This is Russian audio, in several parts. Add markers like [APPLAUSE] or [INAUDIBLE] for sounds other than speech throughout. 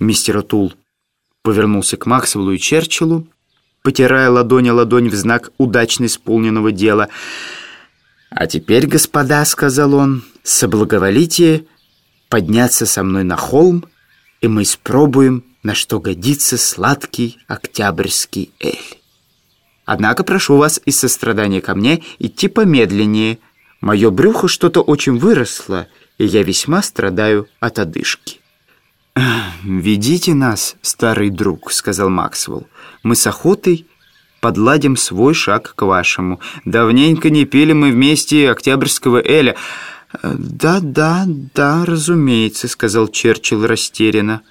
Мистер Отул повернулся к Максвеллу и Черчиллу, потирая ладонь о ладонь в знак удачно исполненного дела. «А теперь, господа, — сказал он, — соблаговолите подняться со мной на холм, и мы испробуем, на что годится сладкий октябрьский эль. Однако прошу вас из сострадания ко мне идти помедленнее. Мое брюхо что-то очень выросло, и я весьма страдаю от одышки». «Ведите нас, старый друг», — сказал Максвелл. «Мы с охотой подладим свой шаг к вашему. Давненько не пили мы вместе октябрьского эля». «Да, да, да, разумеется», — сказал Черчилл растерянно.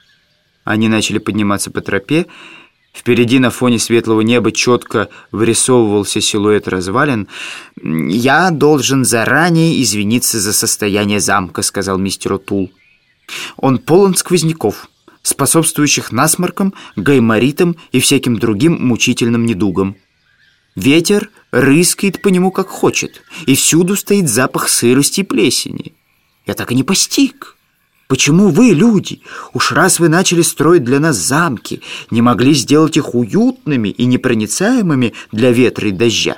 Они начали подниматься по тропе. Впереди на фоне светлого неба четко вырисовывался силуэт развалин. «Я должен заранее извиниться за состояние замка», — сказал мистер Утул. Он полон сквозняков, способствующих насморкам, гайморитам и всяким другим мучительным недугам. Ветер рыскает по нему как хочет, и всюду стоит запах сырости и плесени. Я так и не постиг. Почему вы, люди, уж раз вы начали строить для нас замки, не могли сделать их уютными и непроницаемыми для ветра и дождя?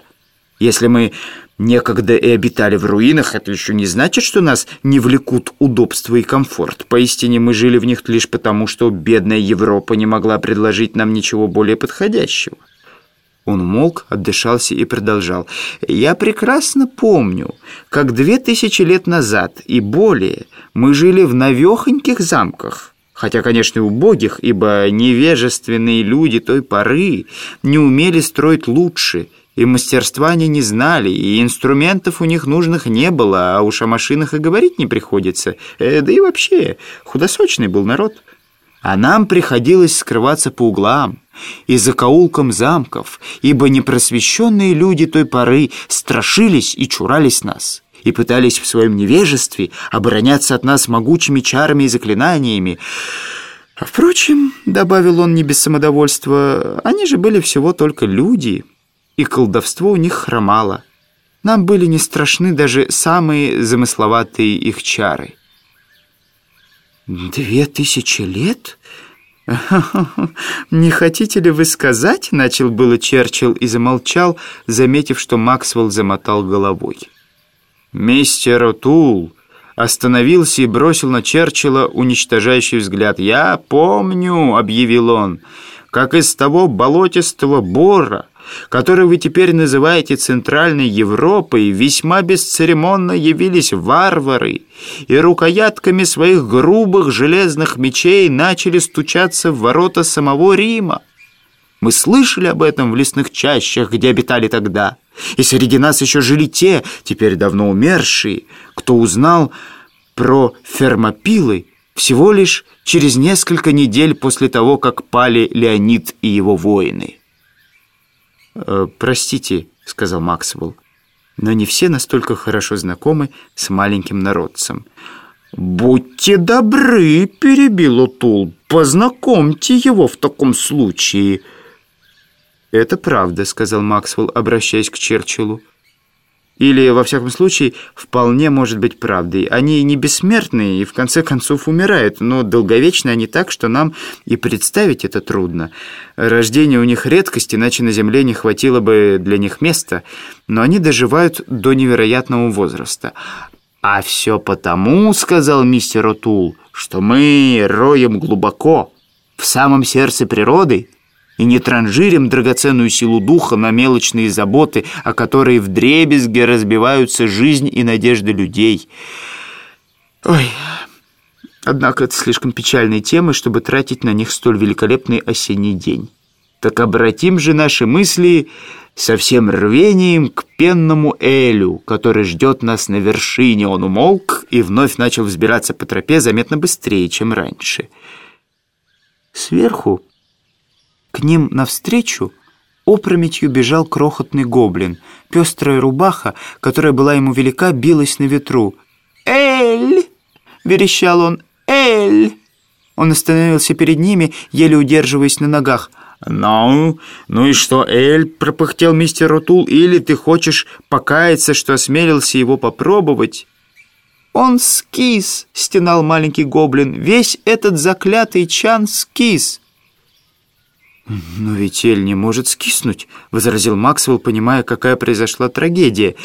Если мы некогда и обитали в руинах, это еще не значит, что нас не влекут удобство и комфорт. Поистине мы жили в них лишь потому, что бедная Европа не могла предложить нам ничего более подходящего. Он молк, отдышался и продолжал. «Я прекрасно помню, как две тысячи лет назад и более мы жили в навехоньких замках, хотя, конечно, убогих, ибо невежественные люди той поры не умели строить лучше – и мастерства они не знали, и инструментов у них нужных не было, а уж о машинах и говорить не приходится. Э, да и вообще, худосочный был народ. А нам приходилось скрываться по углам и закоулкам замков, ибо непросвещенные люди той поры страшились и чурались нас и пытались в своем невежестве обороняться от нас могучими чарами и заклинаниями. Впрочем, — добавил он не без самодовольства, — они же были всего только люди — и колдовство у них хромало. Нам были не страшны даже самые замысловатые их чары. «Две тысячи лет? [LAUGHS] Не хотите ли вы сказать?» — начал было Черчилл и замолчал, заметив, что Максвелл замотал головой. «Мистер Отул!» остановился и бросил на Черчилла уничтожающий взгляд. «Я помню», — объявил он, — «как из того болотистого бора, который вы теперь называете Центральной Европой, весьма бесцеремонно явились варвары и рукоятками своих грубых железных мечей начали стучаться в ворота самого Рима. Мы слышали об этом в лесных чащах, где обитали тогда, и среди нас еще жили те, теперь давно умершие, кто узнал про фермопилы всего лишь через несколько недель после того, как пали Леонид и его воины. «Э, «Простите», — сказал Максвелл, «но не все настолько хорошо знакомы с маленьким народцем». «Будьте добры», — перебил Утул, «познакомьте его в таком случае». «Это правда», — сказал Максвелл, обращаясь к Черчиллу. Или, во всяком случае, вполне может быть правдой. Они не бессмертные и, в конце концов, умирают, но долговечны они так, что нам и представить это трудно. Рождение у них редкость, иначе на Земле не хватило бы для них места, но они доживают до невероятного возраста. «А все потому, — сказал мистер Отул, — что мы роем глубоко, в самом сердце природы, и не транжирим драгоценную силу духа на мелочные заботы, о которые дребезге разбиваются жизнь и надежды людей. Ой, однако это слишком печальные темы, чтобы тратить на них столь великолепный осенний день. Так обратим же наши мысли со всем рвением к пенному Элю, который ждет нас на вершине. Он умолк и вновь начал взбираться по тропе заметно быстрее, чем раньше. Сверху к ним навстречу опрометью бежал крохотный гоблин. Пестрая рубаха, которая была ему велика, билась на ветру. «Эль!» — верещал он. «Эль!» Он остановился перед ними, еле удерживаясь на ногах. «Ну, ну и что, Эль?» — пропыхтел мистер Рутул. «Или ты хочешь покаяться, что осмелился его попробовать?» Он скис!» — стенал маленький гоблин. «Весь этот заклятый чан скис!» «Но ведь Эль не может скиснуть», — возразил Максвелл, понимая, какая произошла трагедия.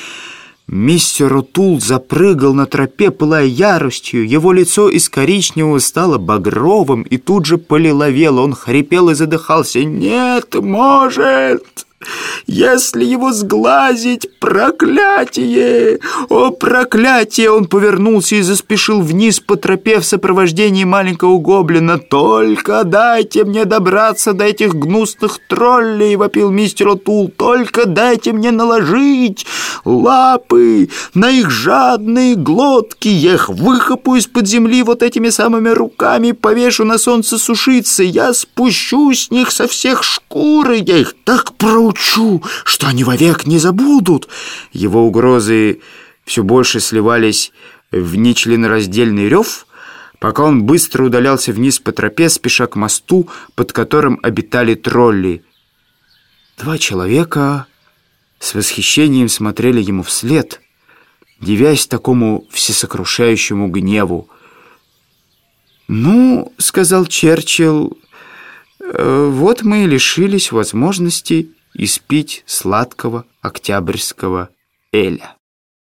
Мистер Утул запрыгал на тропе, пылая яростью. Его лицо из коричневого стало багровым и тут же полиловело. Он хрипел и задыхался. «Нет, может!» Если его сглазить, проклятие! О, проклятие! Он повернулся и заспешил вниз по тропе в сопровождении маленького гоблина. «Только дайте мне добраться до этих гнусных троллей!» — вопил мистер Отул. «Только дайте мне наложить лапы на их жадные глотки! Я их выхопу из-под земли вот этими самыми руками, повешу на солнце сушиться! Я спущу с них со всех шкуры! Я их так проучу!» что они вовек не забудут. Его угрозы все больше сливались в нечленораздельный рев, пока он быстро удалялся вниз по тропе, спеша к мосту, под которым обитали тролли. Два человека с восхищением смотрели ему вслед, дивясь такому всесокрушающему гневу. «Ну, — сказал Черчилл, э, — вот мы и лишились возможности испить сладкого октябрьского эля.